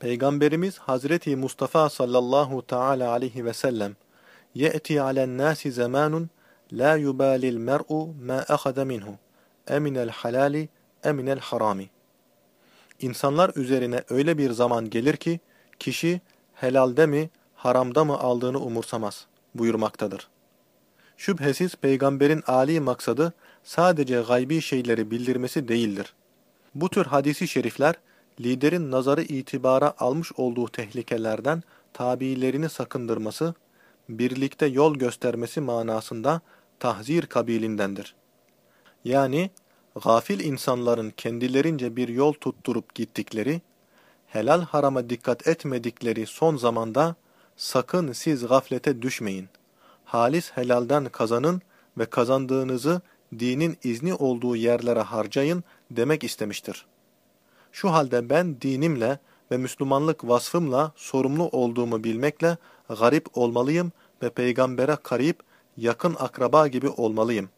Peygamberimiz Hazreti Mustafa sallallahu teala aleyhi ve sellem "Yeti alen nasi zamanun la yubali'l mer'u ma akhada minhu eminel halali eminel harami." İnsanlar üzerine öyle bir zaman gelir ki kişi helalde mi haramda mı aldığını umursamaz buyurmaktadır. Şüphesiz peygamberin âli maksadı sadece gaybi şeyleri bildirmesi değildir. Bu tür hadisi şerifler liderin nazarı itibara almış olduğu tehlikelerden tabiilerini sakındırması, birlikte yol göstermesi manasında tahzir kabilindendir. Yani, gafil insanların kendilerince bir yol tutturup gittikleri, helal harama dikkat etmedikleri son zamanda, sakın siz gaflete düşmeyin. Halis helalden kazanın ve kazandığınızı dinin izni olduğu yerlere harcayın demek istemiştir. Şu halde ben dinimle ve Müslümanlık vasfımla sorumlu olduğumu bilmekle garip olmalıyım ve peygambere karip, yakın akraba gibi olmalıyım.